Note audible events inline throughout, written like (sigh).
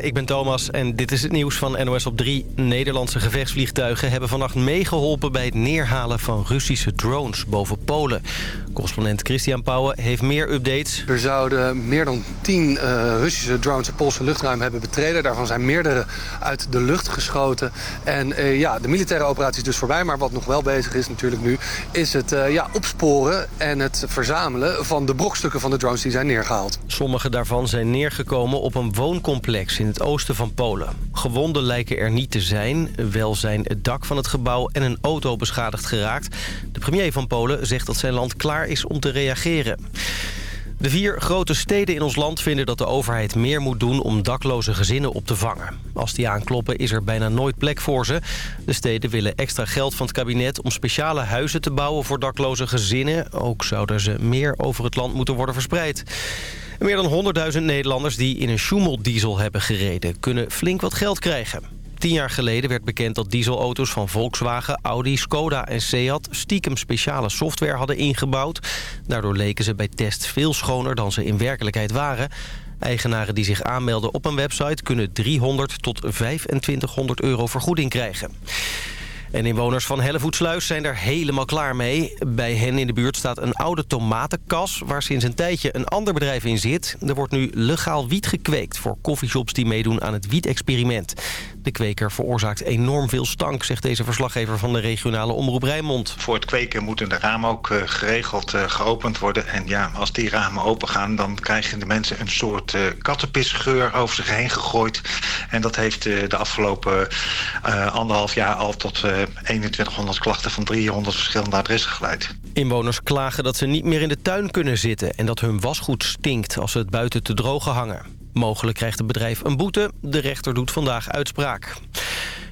Ik ben Thomas en dit is het nieuws van NOS op 3. Nederlandse gevechtsvliegtuigen hebben vannacht meegeholpen... bij het neerhalen van Russische drones boven Polen. Correspondent Christian Pauwen heeft meer updates. Er zouden meer dan tien uh, Russische drones het Poolse luchtruim hebben betreden. Daarvan zijn meerdere uit de lucht geschoten. En uh, ja, de militaire operatie is dus voorbij. Maar wat nog wel bezig is natuurlijk nu... is het uh, ja, opsporen en het verzamelen van de brokstukken van de drones die zijn neergehaald. Sommige daarvan zijn neergekomen op een wooncomplex in het oosten van Polen. Gewonden lijken er niet te zijn. Wel zijn het dak van het gebouw en een auto beschadigd geraakt. De premier van Polen zegt dat zijn land klaar is om te reageren. De vier grote steden in ons land vinden dat de overheid meer moet doen om dakloze gezinnen op te vangen. Als die aankloppen is er bijna nooit plek voor ze. De steden willen extra geld van het kabinet om speciale huizen te bouwen voor dakloze gezinnen. Ook zouden ze meer over het land moeten worden verspreid. Meer dan 100.000 Nederlanders die in een Schumel-diesel hebben gereden... kunnen flink wat geld krijgen. Tien jaar geleden werd bekend dat dieselauto's van Volkswagen, Audi, Skoda en Seat... stiekem speciale software hadden ingebouwd. Daardoor leken ze bij tests veel schoner dan ze in werkelijkheid waren. Eigenaren die zich aanmelden op een website... kunnen 300 tot 2500 euro vergoeding krijgen. En inwoners van Hellevoetsluis zijn er helemaal klaar mee. Bij hen in de buurt staat een oude tomatenkas... waar sinds een tijdje een ander bedrijf in zit. Er wordt nu legaal wiet gekweekt voor coffeeshops die meedoen aan het wietexperiment. De kweker veroorzaakt enorm veel stank, zegt deze verslaggever van de regionale omroep Rijnmond. Voor het kweken moeten de ramen ook uh, geregeld uh, geopend worden. En ja, als die ramen open gaan, dan krijgen de mensen een soort uh, kattenpisgeur over zich heen gegooid. En dat heeft de afgelopen anderhalf jaar al tot 2100 klachten van 300 verschillende adressen geleid. Inwoners klagen dat ze niet meer in de tuin kunnen zitten... en dat hun wasgoed stinkt als ze het buiten te drogen hangen. Mogelijk krijgt het bedrijf een boete. De rechter doet vandaag uitspraak.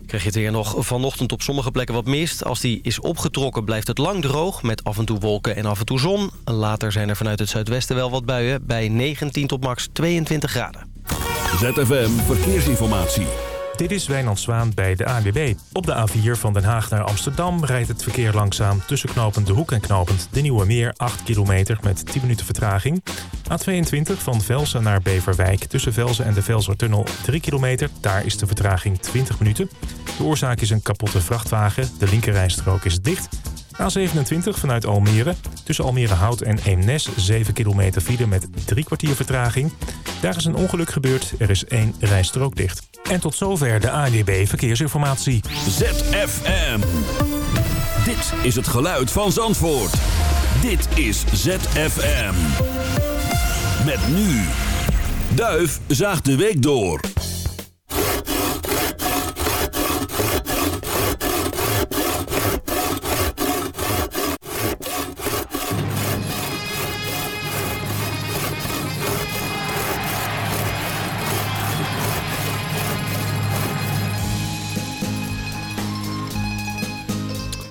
Krijg je het weer nog vanochtend op sommige plekken wat mist. Als die is opgetrokken blijft het lang droog met af en toe wolken en af en toe zon. Later zijn er vanuit het zuidwesten wel wat buien bij 19 tot max 22 graden. ZFM Verkeersinformatie. Dit is Wijnand Zwaan bij de ANWB. Op de A4 van Den Haag naar Amsterdam rijdt het verkeer langzaam... tussen knopend De Hoek en knopend De Nieuwe Meer 8 kilometer met 10 minuten vertraging. A22 van Velsen naar Beverwijk tussen Velsen en de Velsertunnel 3 kilometer. Daar is de vertraging 20 minuten. De oorzaak is een kapotte vrachtwagen. De linkerrijstrook is dicht... A27 vanuit Almere. Tussen Almere Hout en Eemnes 7 kilometer file met drie kwartier vertraging. Daar is een ongeluk gebeurd. Er is één rijstrook dicht. En tot zover de ANWB Verkeersinformatie. ZFM. Dit is het geluid van Zandvoort. Dit is ZFM. Met nu. Duif zaagt de week door.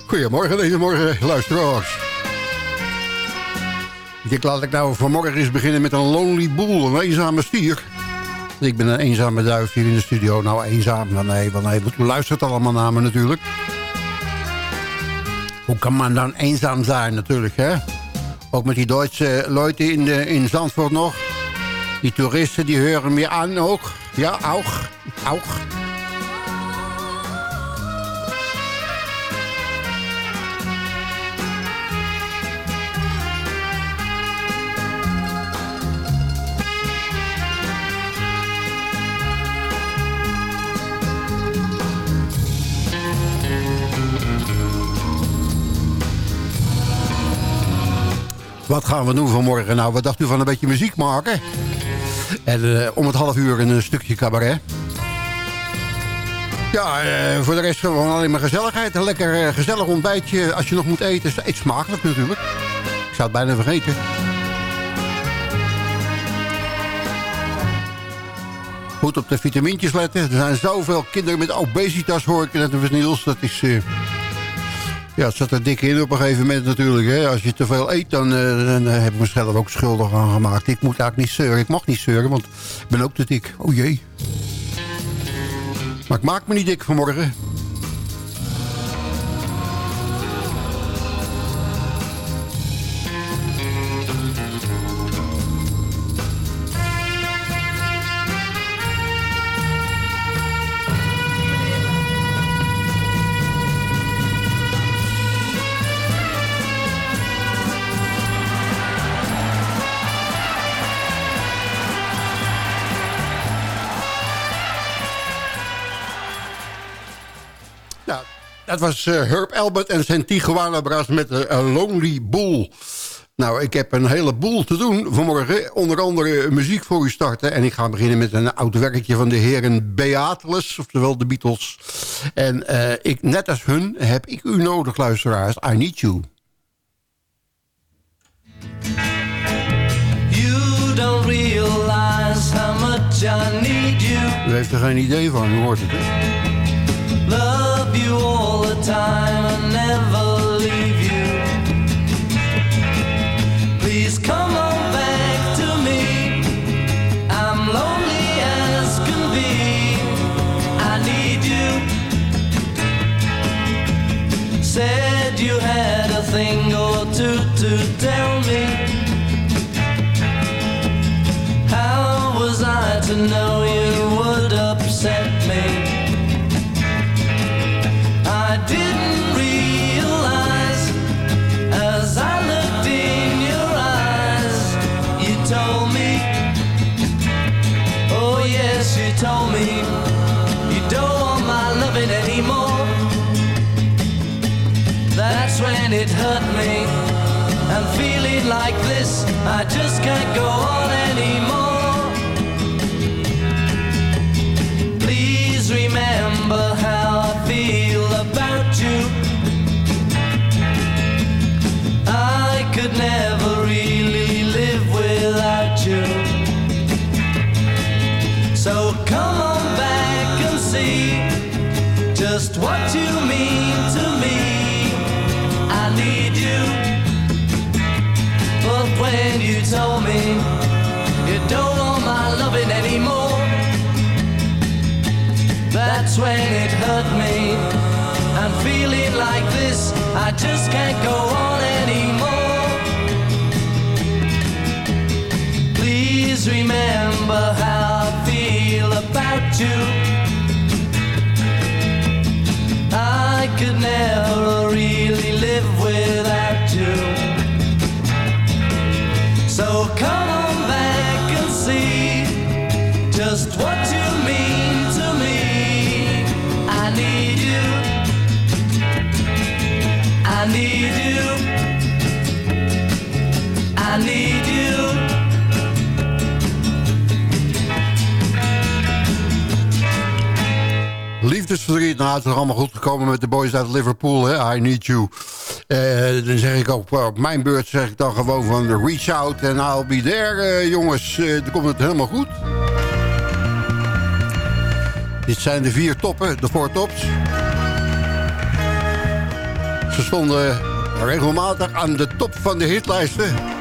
Goedemorgen deze morgen, luisteraars. Ik laat ik nou vanmorgen eens beginnen met een lonely boel, een eenzame stier. Ik ben een eenzame duif hier in de studio. Nou, eenzaam, nou, nee, want nee, u luistert allemaal naar me natuurlijk. Hoe kan man dan eenzaam zijn natuurlijk, hè? Ook met die Duitse Leute in, de, in Zandvoort nog. Die toeristen, die horen meer aan ook. Ja, ook, ook. Wat gaan we doen vanmorgen? Nou, wat dacht u van een beetje muziek maken? En uh, om het half uur een stukje cabaret. Ja, uh, voor de rest gewoon alleen maar gezelligheid. Een lekker gezellig ontbijtje. Als je nog moet eten, eet smakelijk natuurlijk. Ik zou het bijna vergeten. Goed op de vitamintjes letten. Er zijn zoveel kinderen met obesitas, hoor ik net Niels. Dat is... Ja, het zat er dik in op een gegeven moment natuurlijk. Hè. Als je te veel eet, dan, uh, dan heb ik mezelf ook schuldig aan gemaakt. Ik moet eigenlijk niet zeuren. Ik mag niet zeuren, want ik ben ook te dik. Oh jee. Maar ik maak me niet dik vanmorgen. Dat was uh, Herb Albert en zijn Tijuana Brass met uh, A Lonely Bull. Nou, ik heb een heleboel te doen vanmorgen. Onder andere muziek voor u starten. En ik ga beginnen met een oud werkje van de heren Beatles, oftewel de Beatles. En uh, ik, net als hun heb ik u nodig, luisteraars. I Need You. You don't realize how much I need you. U heeft er geen idee van, u hoort het, hè? Time and never That's when it hurt me. I'm feeling like this, I just can't go on anymore. Please remember how I feel about you. I could never really live without you. So come on back and see just what you mean Liefdesverdriet, nou het is allemaal goed gekomen met de boys uit Liverpool, hè? I Need You. Eh, dan zeg ik ook, op mijn beurt zeg ik dan gewoon van reach out en I'll be there, eh, jongens. Eh, dan komt het helemaal goed. Dit zijn de vier toppen, de four tops. Ze stonden regelmatig aan de top van de hitlijsten.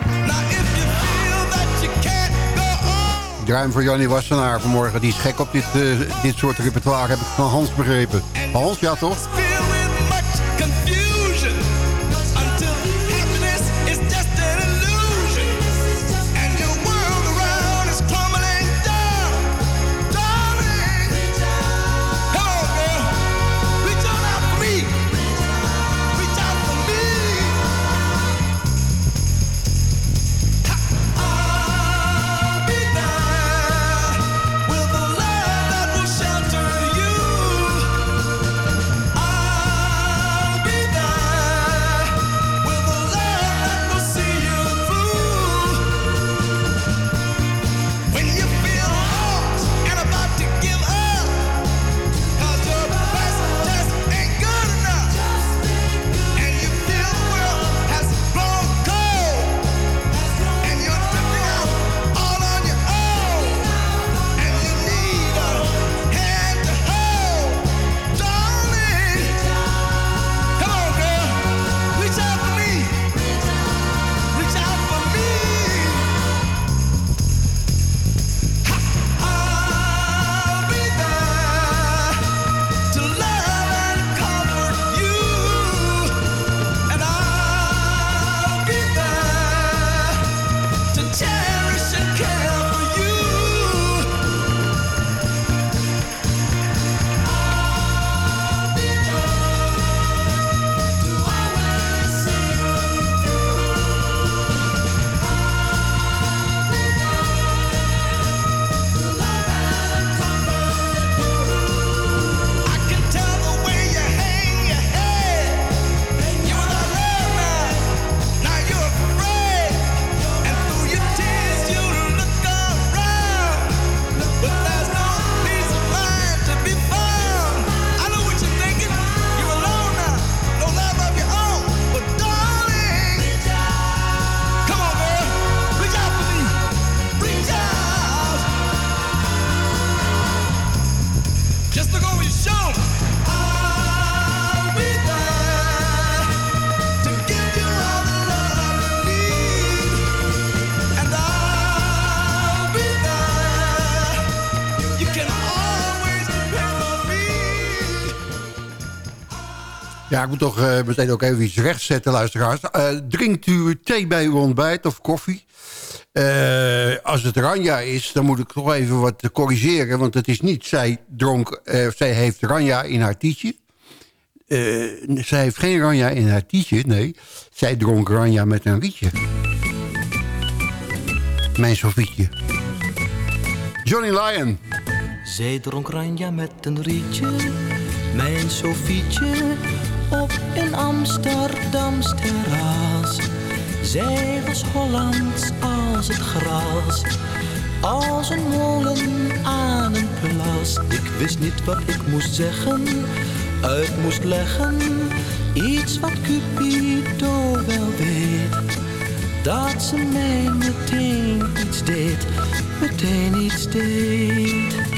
Hem voor Jannie Wassenaar vanmorgen. Die is gek op dit, uh, dit soort repertoire, heb ik van Hans begrepen. Hans, ja toch? Ja, ik moet toch uh, meteen ook even iets rechtzetten, luisteraars. Uh, drinkt u thee bij uw ontbijt of koffie? Uh, als het Ranja is, dan moet ik toch even wat corrigeren. Want het is niet, zij, dronk, zij heeft Ranja in haar tietje. zij heeft geen Ranja in haar tietje, nee. Zij dronk Ranja met een rietje. Mijn Sofietje. Johnny Lyon. Zij dronk Ranja met een rietje. Mijn Sofietje op een Amsterdams terras. Zij was Hollands als het gras, als een molen aan een plas. Ik wist niet wat ik moest zeggen, uit moest leggen. Iets wat Cupido wel weet, dat ze mij meteen iets deed, meteen iets deed.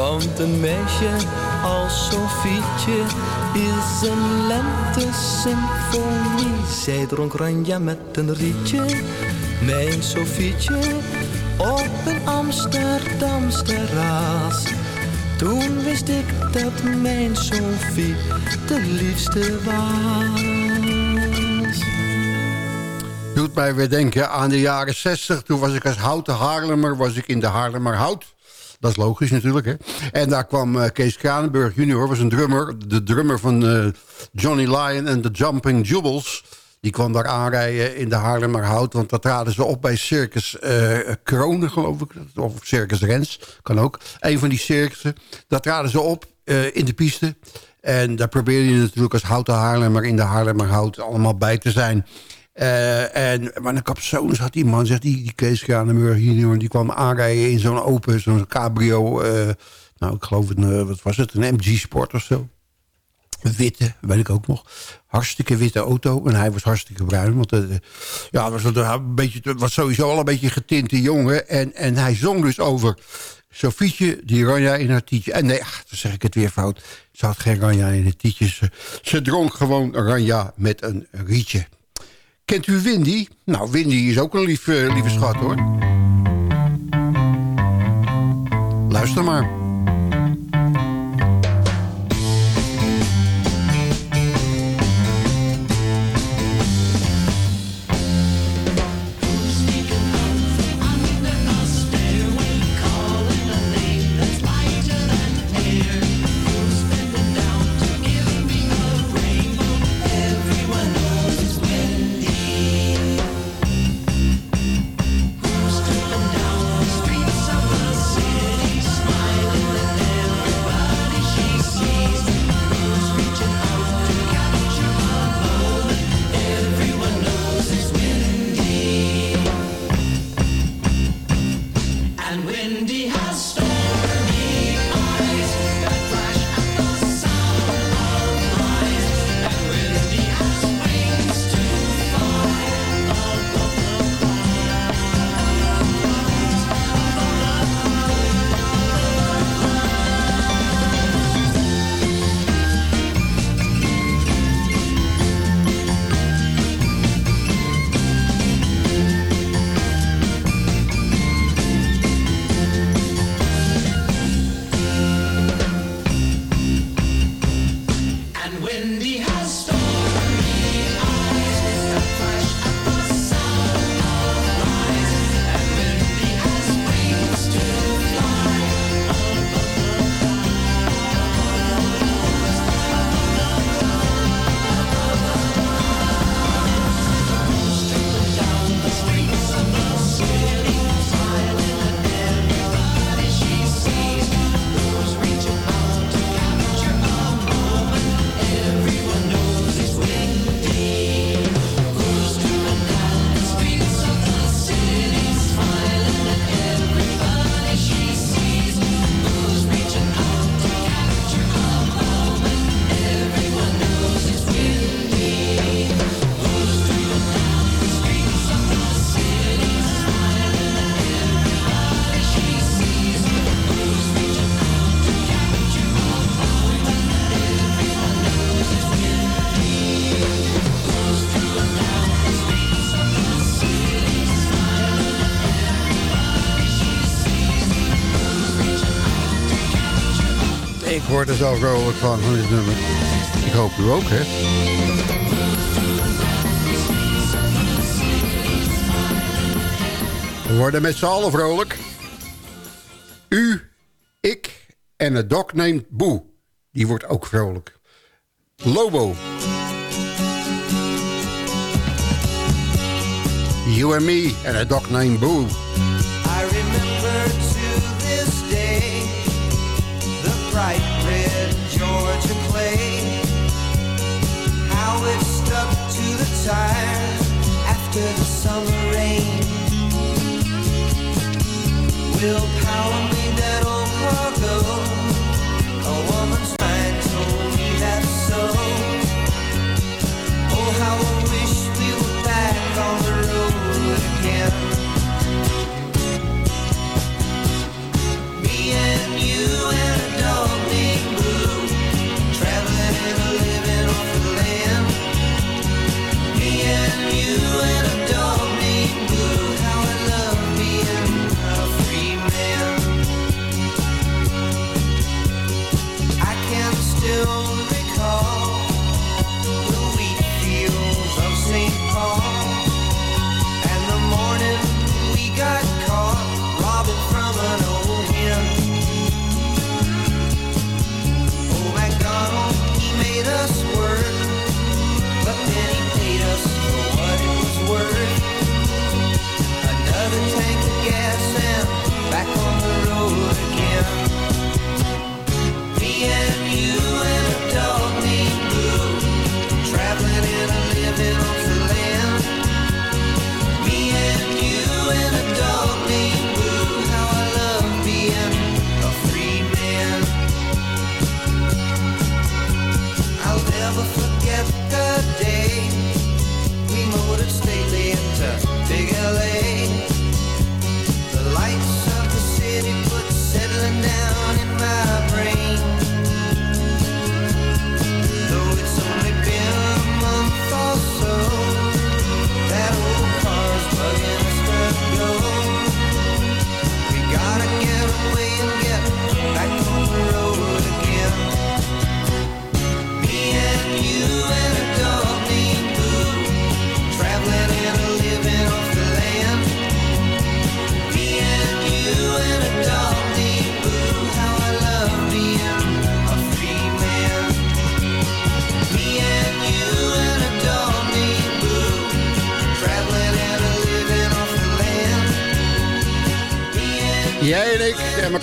Want een meisje als Sofietje is een lente-symfonie. Zij dronk ranja met een rietje, mijn Sofietje, op een Amsterdams terras. Toen wist ik dat mijn Sofie de liefste was. Doet mij weer denken aan de jaren 60. Toen was ik als houten Haarlemmer, was ik in de Haarlemmerhout. Dat is logisch natuurlijk. Hè? En daar kwam uh, Kees Kranenburg junior, was een drummer. De drummer van uh, Johnny Lyon en de Jumping Jubels. Die kwam daar aanrijden in de Haarlemmerhout. Want dat traden ze op bij Circus uh, Kronen, geloof ik. Of Circus Rens, kan ook. Een van die circussen. Daar traden ze op in de piste. En daar probeerde je natuurlijk als houten Haarlemmer in de Haarlemmerhout allemaal bij te zijn. Uh, en maar een capsones had die man, zegt die, die Kees Kranenburg hier, die kwam aanrijden in zo'n open, zo'n cabrio. Uh, nou, ik geloof het, uh, wat was het, een MG Sport of zo. Witte, weet ik ook nog. Hartstikke witte auto. En hij was hartstikke bruin. Want ja, was, een beetje, was sowieso al een beetje getinte jongen. En, en hij zong dus over Sofietje, die Ranja in haar tietje. En nee, ach, dan zeg ik het weer fout. Ze had geen Ranja in het tietje. Ze, ze dronk gewoon Ranja met een rietje. Kent u Windy? Nou, Windy is ook een lief, uh, lieve schat, hoor. Luister maar. Word er zo vrolijk van, van dit nummer. Ik hoop u ook, hè. We worden met z'n allen vrolijk. U, ik en een dog named Boe. Die wordt ook vrolijk. Lobo. You and me and a dog named Boo. I remember to this day the bright red Georgia clay. How it stuck to the tires after the summer rain. Will power me that old cargo. A woman's mind told me that's so. Oh, how I wish we were back on the road again.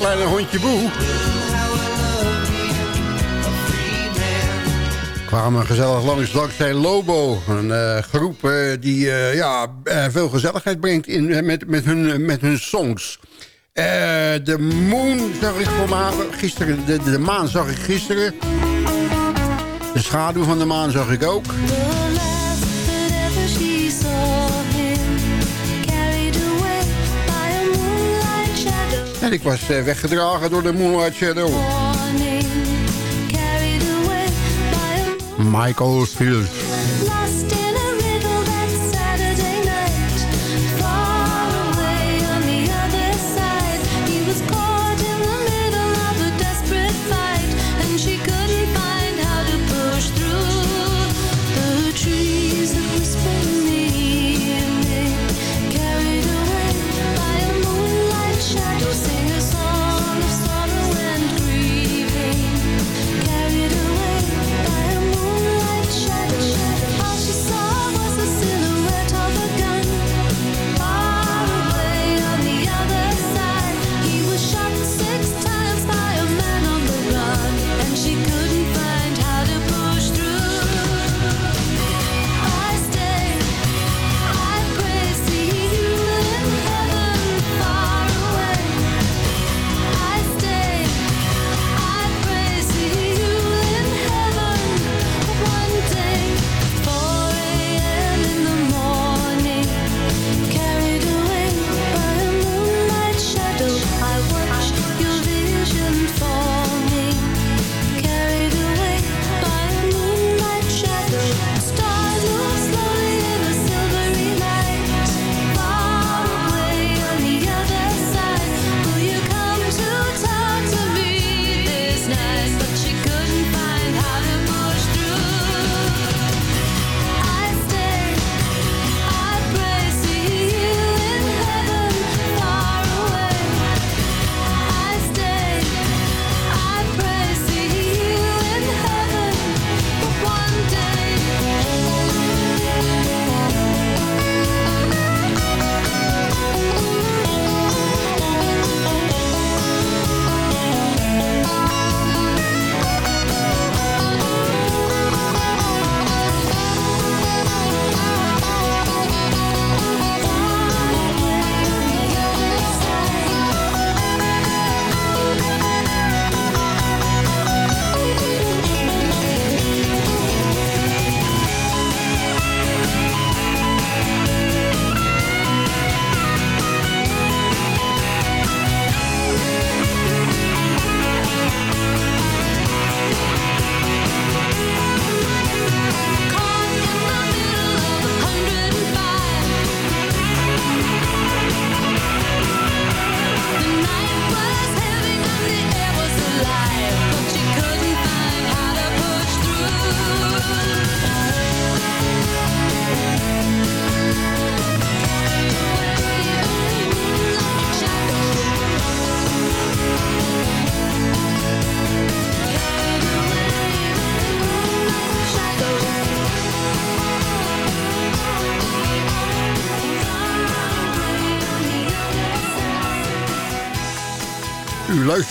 Kleine hondje Boe kwamen gezellig langs dankzij Lobo. Een eh, groep eh, die eh, ja, veel gezelligheid brengt in, met, met, hun, met hun songs. De moon zag ik voor me gisteren. De, de maan zag ik gisteren. De schaduw van de maan zag ik ook. En ik was eh, weggedragen door de Moonlight Shadow. Michael Fields.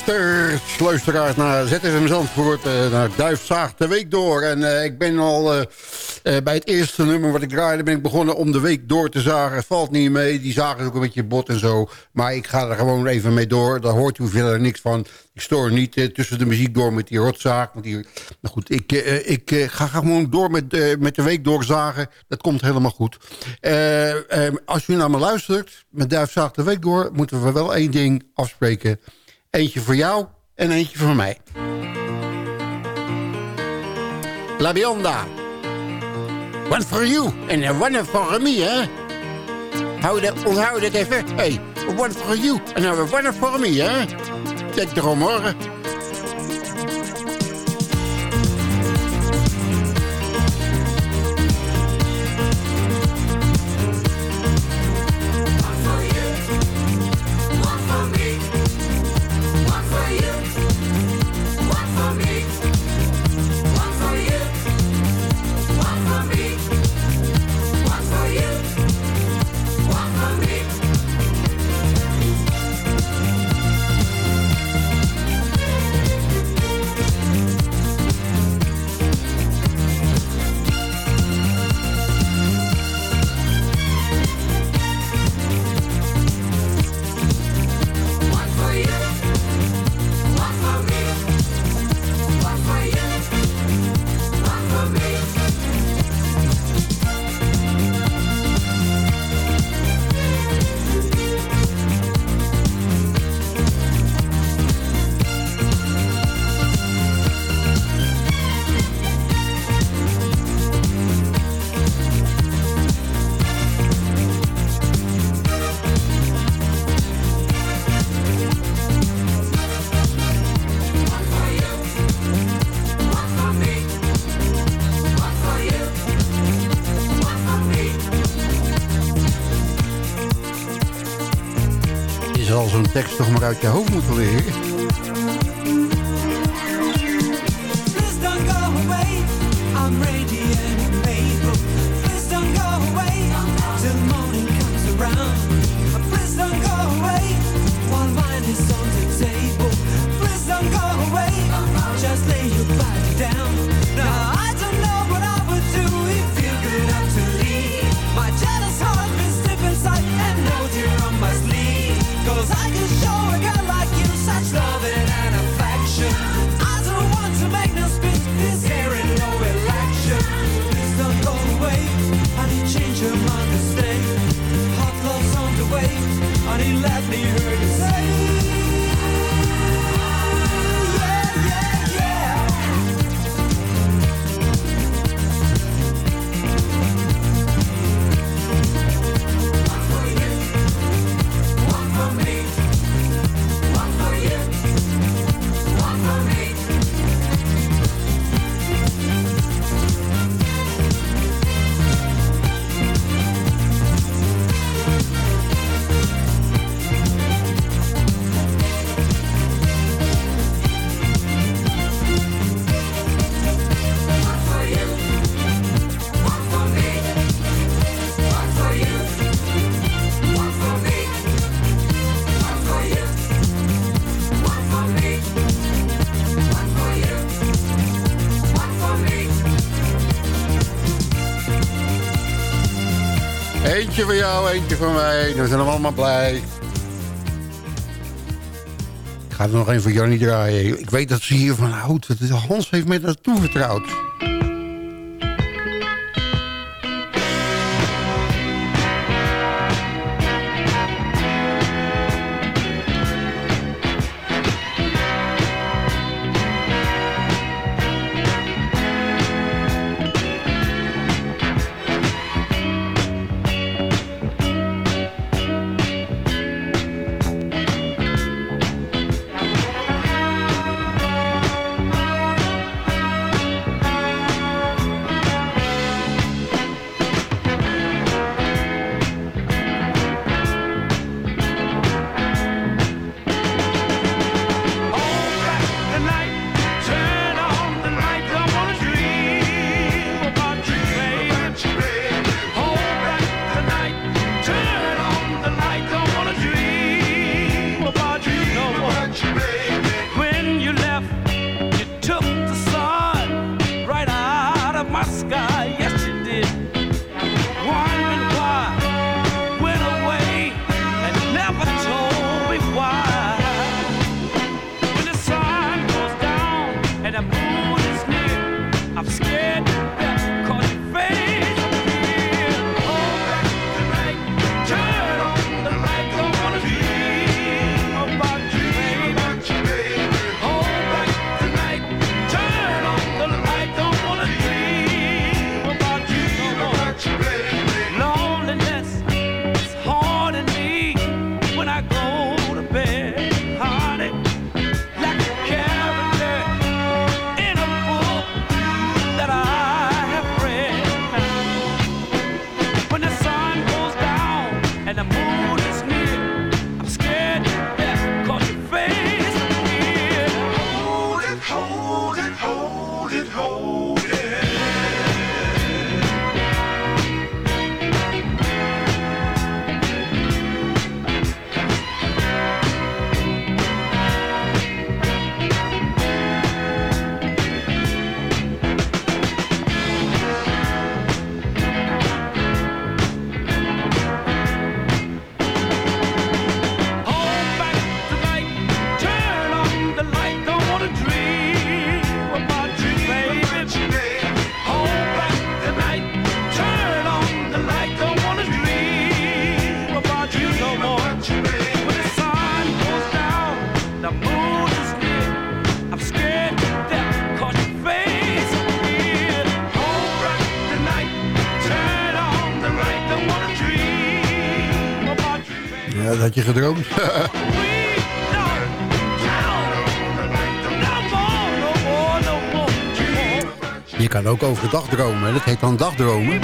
Luistert, luisteraars naar ZFM Zandvoort, uh, naar Duifzaag de Week door. En uh, ik ben al uh, bij het eerste nummer wat ik draaide, ben ik begonnen om de week door te zagen. Valt niet mee, die zagen is ook een beetje bot en zo. Maar ik ga er gewoon even mee door, daar hoort u verder niks van. Ik stoor niet tussen de muziek door met die rotzaag. Met die... Nou goed, ik, ik ga gewoon door met, met de week doorzagen. Dat komt helemaal goed. als u naar me luistert, met Duifzaag de Week door, moeten we wel één ding afspreken. Eentje voor jou en eentje voor mij. La Bionda. One for you en one for me, hè? Hou dat, onthoud dat even. Hey, one for you en one for me, hè? Denk erom, hoor. Tekst toch maar uit je hoofd moeten leren. Eentje voor jou, eentje voor mij. Dan zijn we allemaal blij. Ik ga er nog één voor Jannie draaien. Ik weet dat ze hiervan houdt. Hans heeft mij dat toevertrouwd. Gedroomd. (laughs) je kan ook overdag dromen. Dat heet dan dagdromen.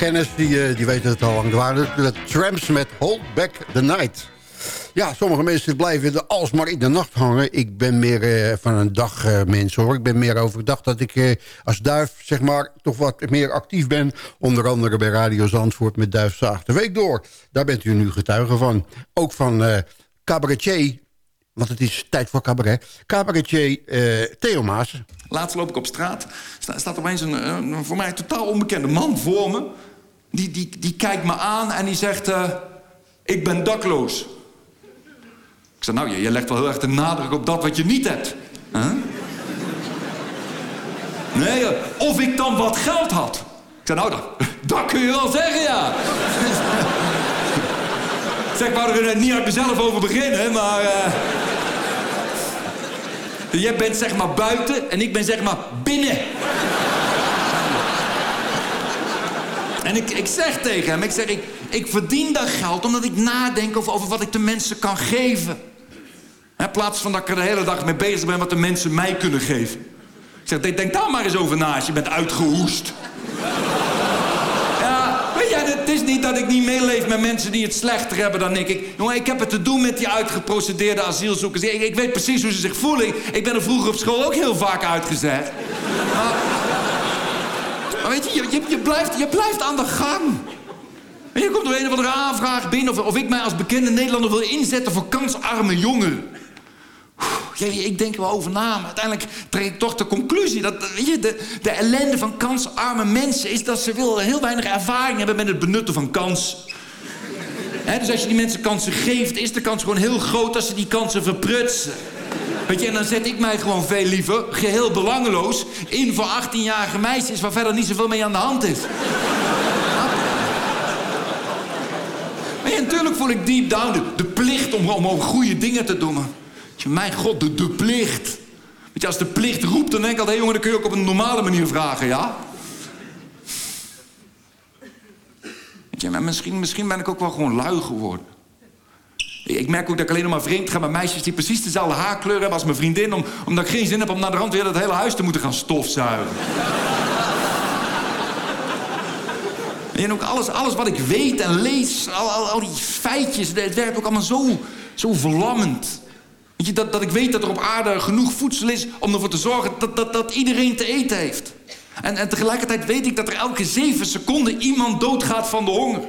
Kennis, die, eh, die weten het al lang. Er waren de, trams met Hold Back the Night. Ja, sommige mensen blijven er alsmaar in de nacht hangen. Ik ben meer eh, van een dagmens hoor. Ik ben meer overdag dat ik eh, als duif zeg maar toch wat meer actief ben. Onder andere bij Radio Zandvoort met Duifzaag de Week door. Daar bent u nu getuige van. Ook van eh cabaretier, want het is tijd voor cabaret. Cabaretier eh Theo Maas. Laatst loop ik op straat. Sta, staat opeens een, een voor mij totaal onbekende man voor me. Die, die, die kijkt me aan en die zegt... eh, ik ben dakloos. Ik zeg, nou, je, je legt wel heel erg de nadruk op dat wat je niet hebt. Nee, eh, of ik dan wat geld had. Ik zeg, nou, dat, kun je wel zeggen, ja. zeg, ik wou er niet uit mezelf over beginnen, maar... eh, Jij bent zeg maar buiten en ik ben zeg maar binnen. En ik, ik zeg tegen hem, ik zeg, ik, ik verdien dat geld omdat ik nadenk over, over wat ik de mensen kan geven. In plaats van dat ik er de hele dag mee bezig ben wat de mensen mij kunnen geven. Ik zeg, denk daar maar eens over na als je bent uitgehoest. Ja, weet je, het is niet dat ik niet meeleef met mensen die het slechter hebben dan ik. ik jongen, ik heb het te doen met die uitgeprocedeerde asielzoekers. Ik, weet precies hoe ze zich voelen. Ik, ben er vroeger op school ook heel vaak uitgezet. Weet je, je, je, blijft, je blijft aan de gang. En je komt door een of andere aanvraag binnen... Of, of ik mij als bekende Nederlander wil inzetten voor kansarme jongeren. Ik denk wel over na, uiteindelijk trek ik toch de conclusie... dat weet je, de, de ellende van kansarme mensen is dat ze wel heel weinig ervaring hebben... met het benutten van kans. Dus als je die mensen kansen geeft, is de kans gewoon heel groot... dat ze die kansen verprutsen. Weet je, en dan zet ik mij gewoon veel liever, geheel belangeloos... in voor 18-jarige meisjes waar verder niet zoveel mee aan de hand is. (laughs) Maar ja, natuurlijk voel ik deep down de, plicht om, om, goede dingen te doen. Je, mijn god, de, plicht. Weet je, als de plicht roept, dan denk ik altijd... hé jongen, dan kun je ook op een normale manier vragen, ja? Weet je, maar misschien, misschien ben ik ook wel gewoon lui geworden. Ik merk ook dat ik alleen nog maar vreemd ga met meisjes... die precies dezelfde haarkleur hebben als mijn vriendin... Om, omdat ik geen zin heb om naar de rand weer dat hele huis te moeten gaan stofzuigen. En ook alles, alles wat ik weet en lees, al, al, al die feitjes, het werkt ook allemaal zo, zo verlammend. Weet je, dat, dat ik weet dat er op aarde genoeg voedsel is om ervoor te zorgen dat, dat, dat iedereen te eten heeft. En, en tegelijkertijd weet ik dat er elke zeven seconden iemand doodgaat van de honger.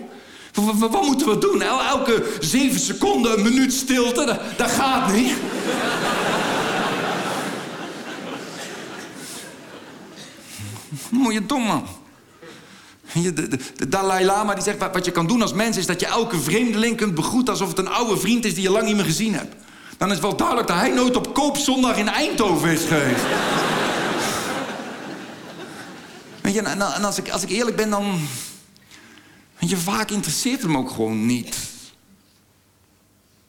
Wat moeten we doen? El- Elke zeven seconden een minuut stilte, dat, gaat niet. Mooie dom, man. Je, De, Dalai Lama die zegt, wat, wat je kan doen als mens... is dat je elke vreemdeling kunt begroeten... alsof het een oude vriend is die je lang niet meer gezien hebt. Dan is het wel duidelijk dat hij nooit op koopzondag in Eindhoven is geweest. Weet je, en, en als, ik, als ik eerlijk ben, dan... Weet je, vaak interesseert het me ook gewoon niet.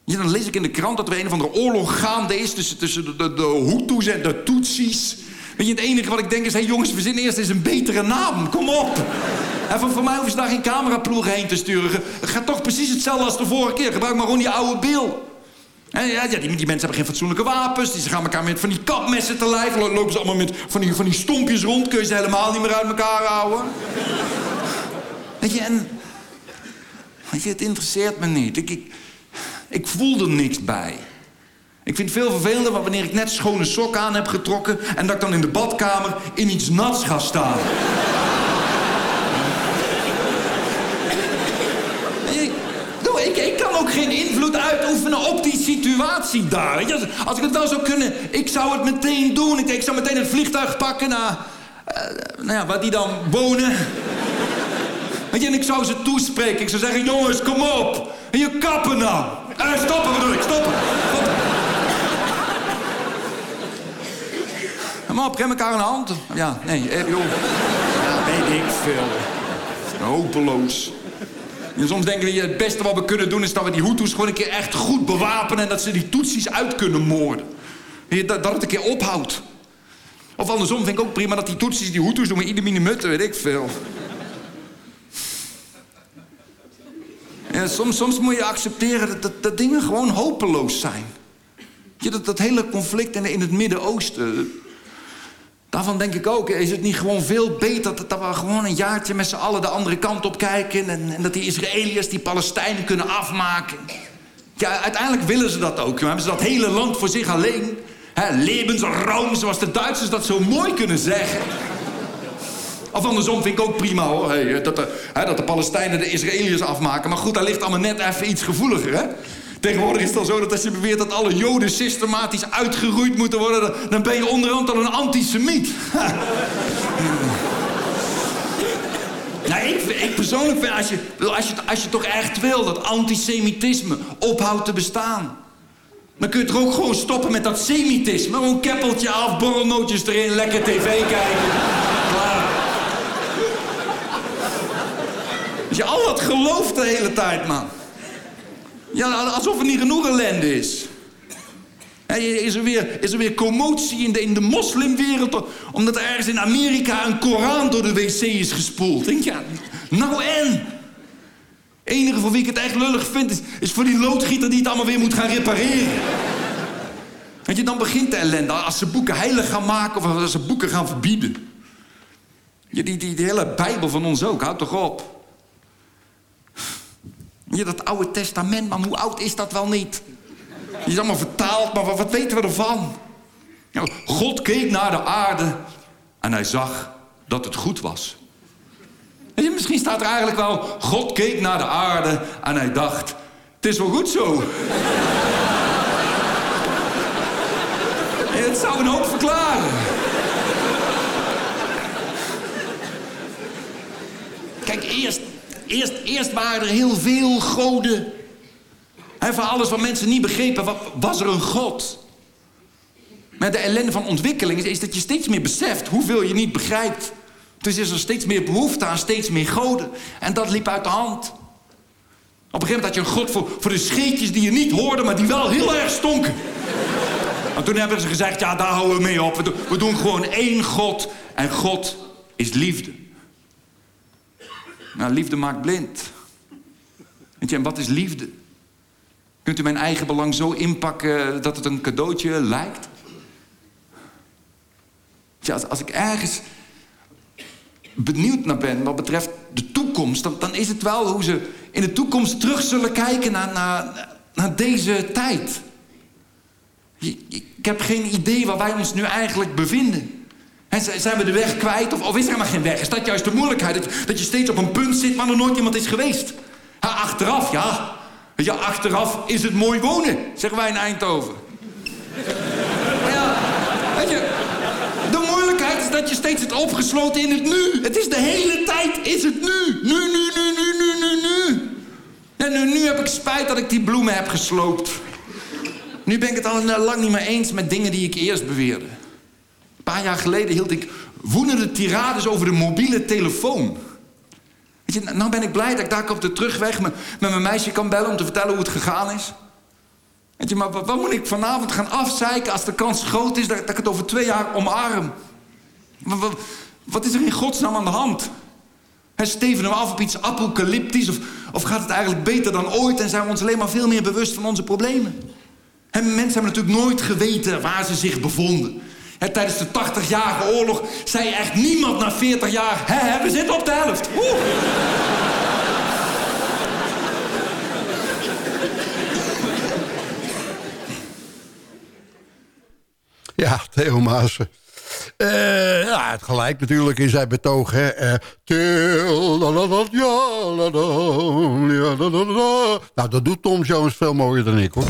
Ja, dan lees ik in de krant dat er een of andere oorlog gaande is... tussen, tussen de, de, Hutus en de Tutsis. Weet je, het enige wat ik denk is... hé hey jongens, verzin eerst eens een betere naam. Kom op. En voor, mij hoeven ze daar geen cameraploegen heen te sturen. Het gaat toch precies hetzelfde als de vorige keer. Gebruik maar gewoon die oude bil. Ja, die, die mensen hebben geen fatsoenlijke wapens. Die, ze gaan elkaar met van die kapmessen te lijf. Lo- Lopen ze allemaal met van die, van die stompjes rond. Kun je ze helemaal niet meer uit elkaar houden. Weet je, en... Je, het interesseert me niet. Ik, ik, voel er niks bij. Ik vind het veel vervelender wanneer ik net schone sok aan heb getrokken... en dat ik dan in de badkamer in iets nats ga staan. (laughs) ik, nou, ik, ik kan ook geen invloed uitoefenen op die situatie daar. Als, ik het wel zou kunnen, ik zou het meteen doen. Ik, ik zou meteen het vliegtuig pakken naar... eh, nou ja, waar die dan wonen. En ik zou ze toespreken. Ik zou zeggen, jongens, kom op. En je kappen nou. Eh, stoppen bedoel ik, stoppen. stoppen. Kom op, geef elkaar een hand. Ja, nee, eh, joh. Ja, weet ik veel. Hopeloos. En soms denken we, het beste wat we kunnen doen... is dat we die Hutus gewoon een keer echt goed bewapenen... en dat ze die Tutsis uit kunnen moorden. Dat, dat het een keer ophoudt. Of andersom vind ik ook prima dat die Tutsis die Hutus doen... met ieder mutten, weet ik veel. Ja, soms, soms moet je accepteren dat, dat, dingen gewoon hopeloos zijn. Dat, dat hele conflict in, in het Midden-Oosten... Daarvan denk ik ook, is het niet gewoon veel beter... dat, we gewoon een jaartje met z'n allen de andere kant op kijken... En, en dat die Israëliërs die Palestijnen kunnen afmaken. Ja, uiteindelijk willen ze dat ook. joh. Hebben ze dat hele land voor zich alleen. Hè, levensraum, zoals de Duitsers dat zo mooi kunnen zeggen. Of andersom vind ik ook prima. Hey, dat, de, hè, dat de Palestijnen de Israëliërs afmaken. Maar goed, daar ligt allemaal net even iets gevoeliger, hè? Tegenwoordig is het al zo dat als je beweert dat alle Joden systematisch uitgeroeid moeten worden... dan- ben je onderhand al een antisemiet. (laughs) nou, ik, ik persoonlijk vind, als je, als, je, als je toch echt wil dat antisemitisme ophoudt te bestaan... dan kun je toch ook gewoon stoppen met dat semitisme. Gewoon keppeltje af, borrelnootjes erin, lekker tv kijken. Klaar. Gelooft de hele tijd, man. Ja, alsof er niet genoeg ellende is. Is er weer, is er weer commotie in de, in de moslimwereld... omdat er ergens in Amerika een Koran door de wc is gespoeld? Denk je, nou en? enige voor wie ik het echt lullig vind... is, is voor die loodgieter die het allemaal weer moet gaan repareren. Weet je, dan begint de ellende. Als ze boeken heilig gaan maken of als ze boeken gaan verbieden. Die, die, die hele Bijbel van ons ook, houd toch op. Ja, dat Oude Testament, man, hoe oud is dat wel niet? Die is allemaal vertaald, maar wat, weten we ervan? God keek naar de aarde en hij zag dat het goed was. Je, misschien staat er eigenlijk wel... God keek naar de aarde en hij dacht... Het is wel goed zo. Het zou een hoop verklaren. Kijk, eerst, eerst, eerst waren er heel veel goden. En voor alles wat mensen niet begrepen, wa- was er een God. Maar de ellende van ontwikkeling is, dat je steeds meer beseft hoeveel je niet begrijpt. Dus is er steeds meer behoefte aan steeds meer goden. En dat liep uit de hand. Op een gegeven moment had je een god voor, de scheetjes die je niet hoorde, maar die wel heel erg stonken. En toen hebben ze gezegd, ja, daar houden we mee op. We doen gewoon één God. En God is liefde. Nou, liefde maakt blind. Weet je, en wat is liefde? Kunt u mijn eigen belang zo inpakken dat het een cadeautje lijkt? Ja, als, als ik ergens benieuwd naar ben wat betreft de toekomst... Dan, is het wel hoe ze in de toekomst terug zullen kijken naar, naar, naar deze tijd. Ik heb geen idee waar wij ons nu eigenlijk bevinden. Z- zijn we de weg kwijt of, of is er maar geen weg? Is dat juist de moeilijkheid? Dat, dat je steeds op een punt zit waar nog nooit iemand is geweest? Achteraf, ja. Ja, achteraf is het mooi wonen, zeggen wij in Eindhoven. Ja, de moeilijkheid is dat je steeds zit opgesloten in het nu. Het is de hele tijd, is het nu. Nu, nu, nu, nu, nu, nu, nu. En nu, nu heb ik spijt dat ik die bloemen heb gesloopt. Nu ben ik het al eh, lang niet meer eens met dingen die ik eerst beweerde. Een paar jaar geleden hield ik woedende tirades over de mobiele telefoon. Weet je, nou ben ik blij dat ik daar op de terugweg me- met mijn meisje kan bellen om te vertellen hoe het gegaan is. Weet je, maar wat, moet ik vanavond gaan afzeiken als de kans groot is dat, ik het over twee jaar omarm? Wat, is er in godsnaam aan de hand? Hè, steven we af op iets apocalyptisch of, of gaat het eigenlijk beter dan ooit en zijn we ons alleen maar veel meer bewust van onze problemen? Mensen hebben natuurlijk nooit geweten waar ze zich bevonden. Hè, tijdens de 80-jarige oorlog zei echt niemand na 40 jaar... Hè, we zitten op de helft. Ja, Theo Maassen. Eh, ja, het gelijk natuurlijk in zijn betoog. Hè. La. Nou, dat doet Tom Jones veel mooier dan ik, hoor.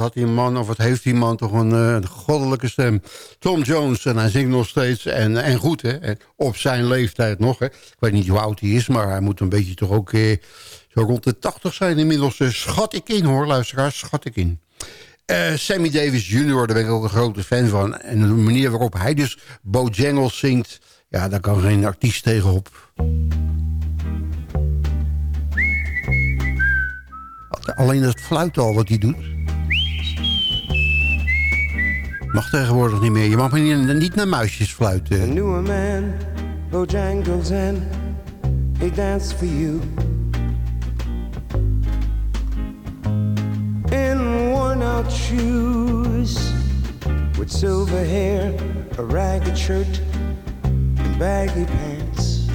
Had die man, of wat heeft die man toch een, eh, een goddelijke stem. Tom Jones, en hij zingt nog steeds. En, en goed, hè. Op zijn leeftijd nog, hè. Ik weet niet hoe oud hij is, maar hij moet een beetje toch ook... Eh, zo rond de 80 zijn inmiddels. eh, schat ik in, hoor, luisteraars. Schat ik in. Eh, Sammy Davis Jr., daar ben ik ook een grote fan van. En de manier waarop hij dus Bojangles zingt... ja, daar kan geen artiest tegenop. Alleen dat fluit al wat hij doet. Mag tegenwoordig niet meer. Je mag niet, niet naar muisjes I fluiten. knew a man, Bojangles, and he danced for you. In worn out shoes, with silver hair, a ragged shirt, and baggy pants.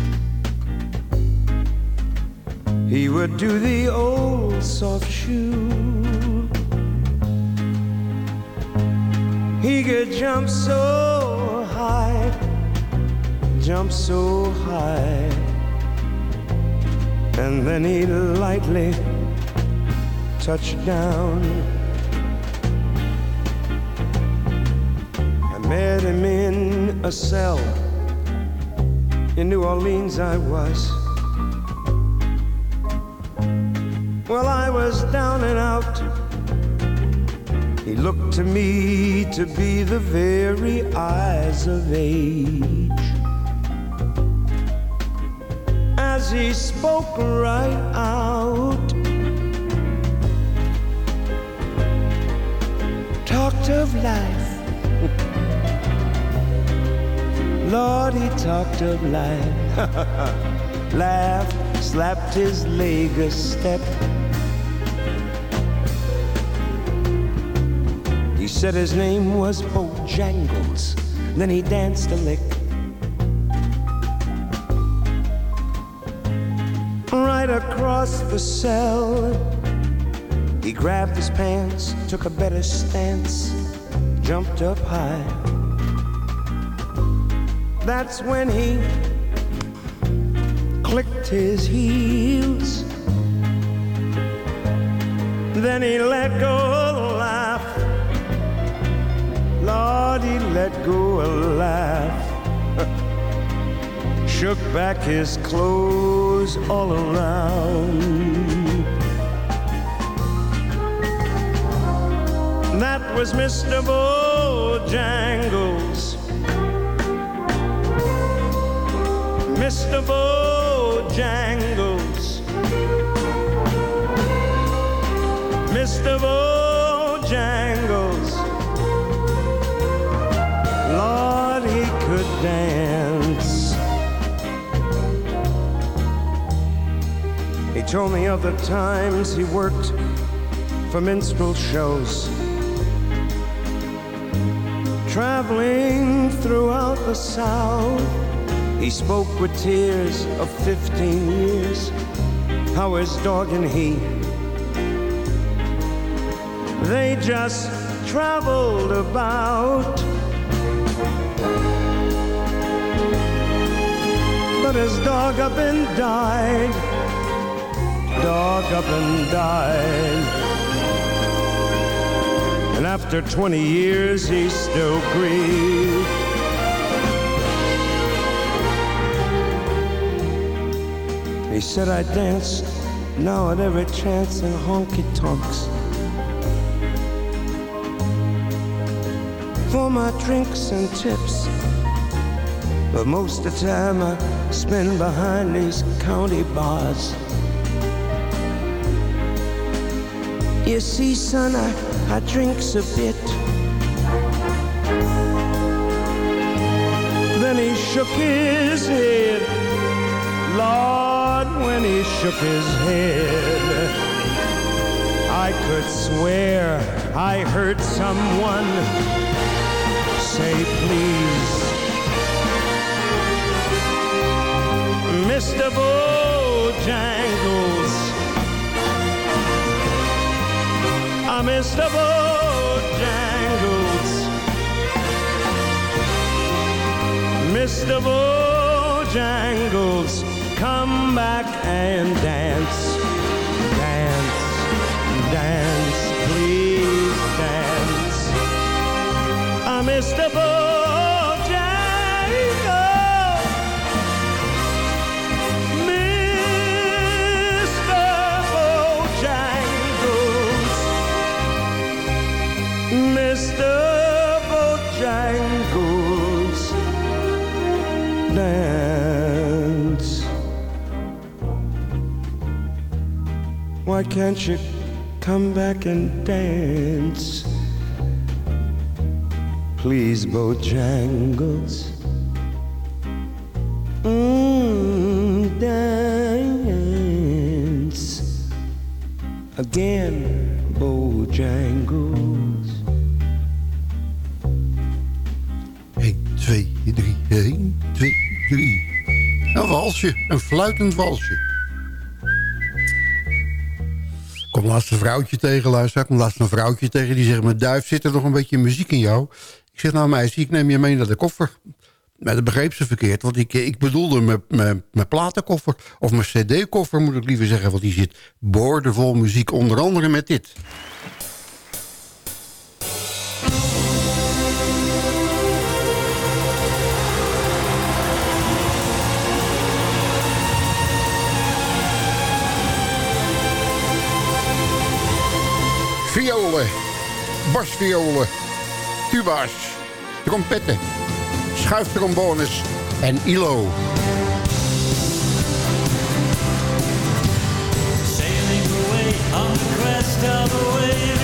He would do the old soft shoe. He could jump so high, jump so high, and then he'd lightly touch down. I met him in a cell in New Orleans. I was. Well, I was down and out. He looked to me to be the very eyes of age. As he spoke right out, talked of life. (laughs) Lord, he talked of life. (laughs) Laughed, slapped his leg a step. He said his name was Bojangles. Then he danced a lick. Right across the cell, he grabbed his pants, took a better stance, jumped up high. That's when he clicked his heels. Then he let go Let go a laugh. (laughs) Shook back his clothes all around. That was Mr. Bojangles. Mr. Bojangles. Mr. Bojangles. Dance. He told me of the times he worked for minstrel shows. Traveling throughout the South, He spoke with tears of 15 years. How his dog and he, they just traveled about. His dog up and died. Dog up and died. And after 20 years, he still grieved. He said I danced now at every chance in honky tonks. For my drinks and tips. But most of the time I spend behind these county bars. You see, son, I, I drinks a bit. Then he shook his head. Lord, when he shook his head, I could swear I heard someone say, please. Mr. Bojangles. Ah, Mr. Bojangles. Mr. Bojangles, come back and dance. Dance, dance, please dance. Ah, Mr. Bojangles. Why can't you come back and dance? Please, Bojangles. Mm, dance again, Bojangles. 1, 2, 3, 1, 2, 3. Een walsje, een fluitend walsje. Een vrouwtje tegen, luister. Ik laatst een vrouwtje tegen die zegt... mijn duif, zit er nog een beetje muziek in jou? Ik zeg, nou meisje, ik neem je mee naar de koffer. Maar dat begreep ze verkeerd, want ik, ik bedoelde mijn, mijn, mijn platenkoffer... of mijn cd-koffer moet ik liever zeggen... want die zit boordevol muziek, onder andere met dit. Basviolen, tuba's, trompetten, schuiftrombones. En ILO. Sailing away on the crest of a wave,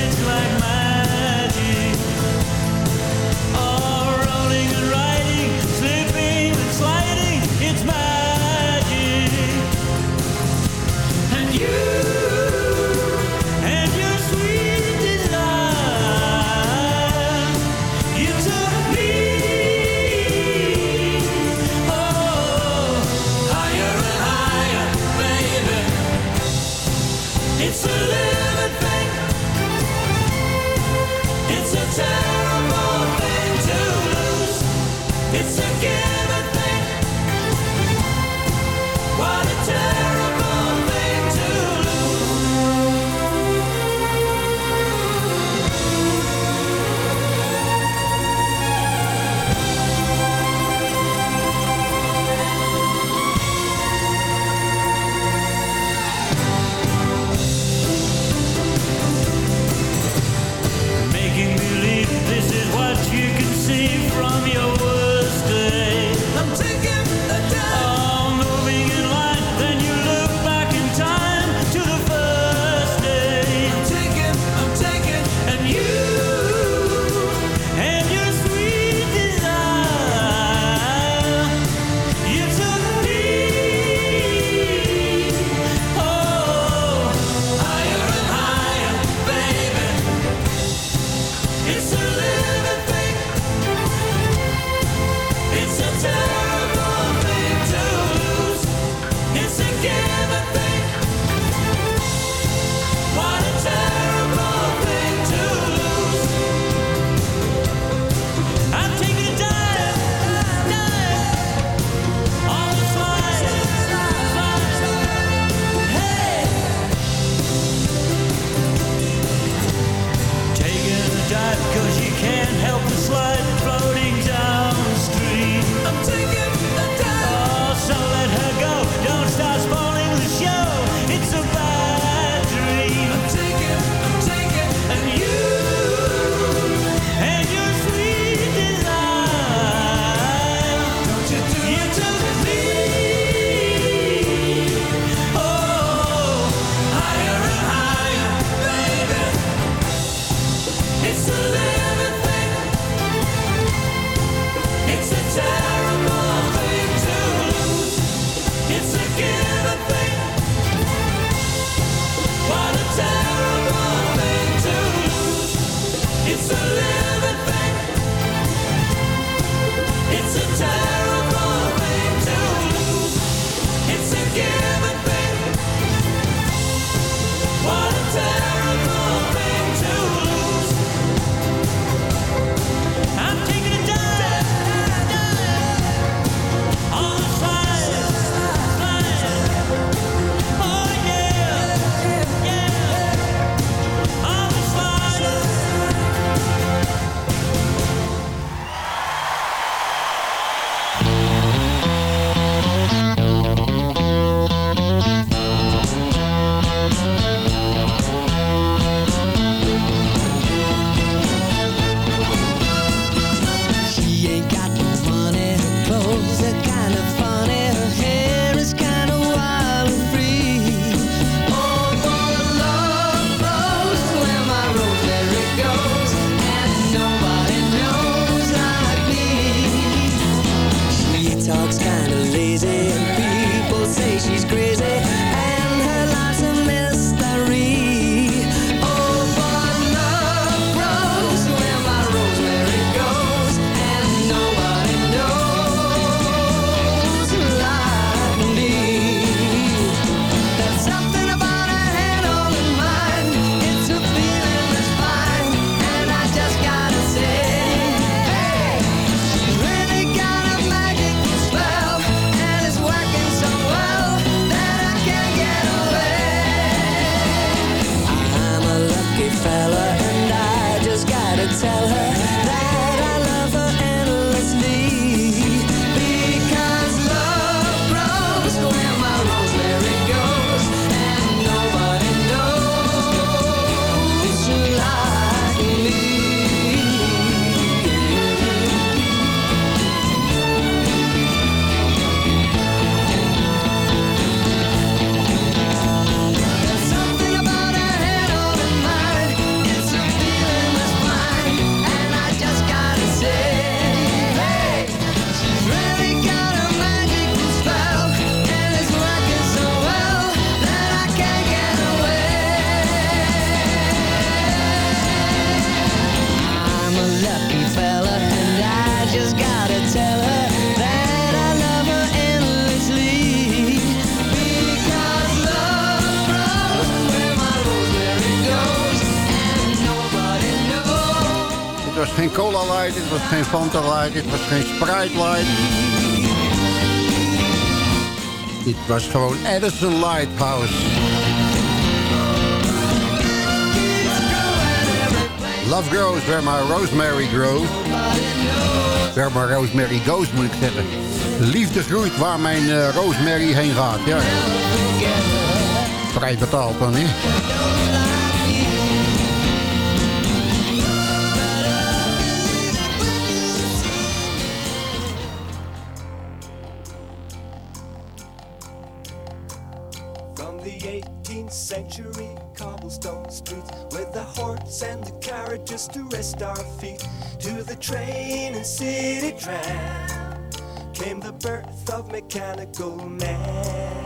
Sprite Light. Dit was gewoon Edison Lighthouse. Love grows where my rosemary grows. Where my rosemary goes, moet ik zeggen. Liefde groeit waar mijn eh, rosemary heen gaat. Ja. Vrij betaald dan, hè? Tram came the birth of mechanical man.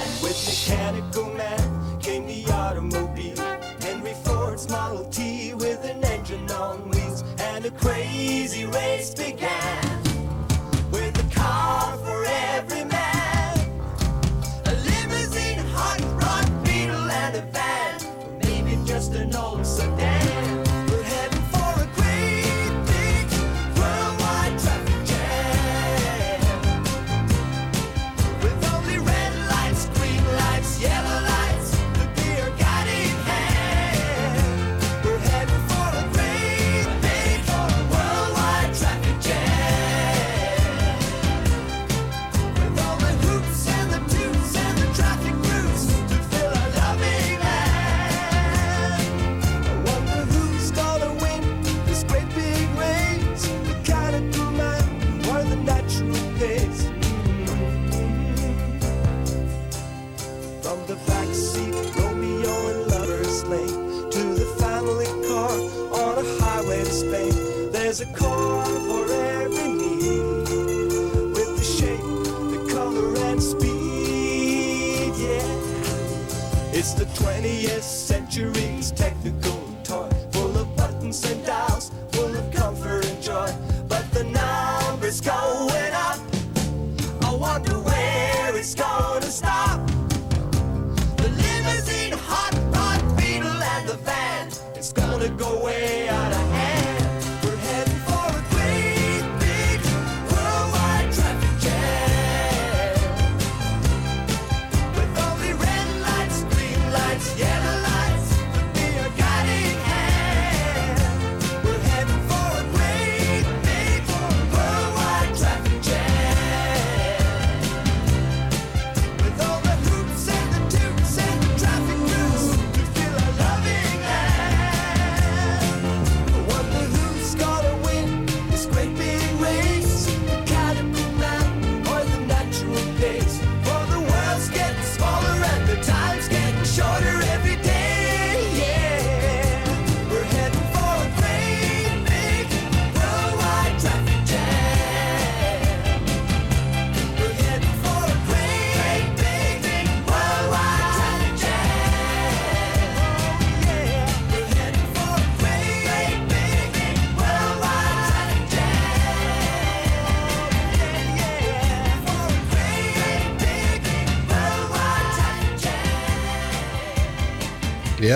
And with mechanical man came the automobile. Henry Ford's Model T with an engine on wheels and a crazy race began to go.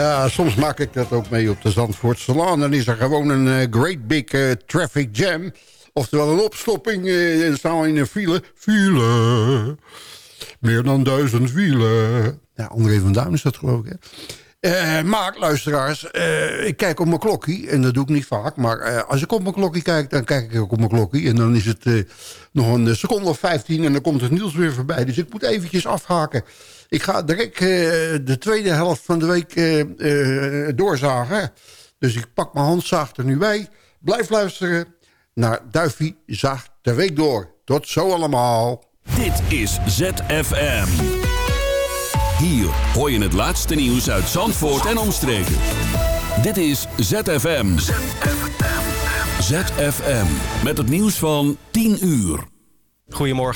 Ja, soms maak ik dat ook mee op de Zandvoortse Dan is er gewoon een eh, great big eh, traffic jam. Oftewel een opstopping. eh, en staan we in een file. File. Meer dan duizend wielen. Ja, André van Duin is dat geloof ik. Maar luisteraars, ik kijk op mijn klokkie. En dat doe ik niet vaak. Maar als ik op mijn klokkie kijk, dan kijk ik ook op mijn klokkie. En dan is het nog een seconde of 15 en dan komt het nieuws weer voorbij. Dus ik moet eventjes afhaken. Ik ga direct eh, de tweede helft van de week eh, eh, doorzagen. Dus ik pak mijn handzaag er nu bij. Blijf luisteren naar Duifie zaagt de week door. Tot zo allemaal. Dit is ZFM. Hier hoor je het laatste nieuws uit Zandvoort en omstreken. Dit is ZFM. ZFM. Met het nieuws van 10 uur. Goedemorgen.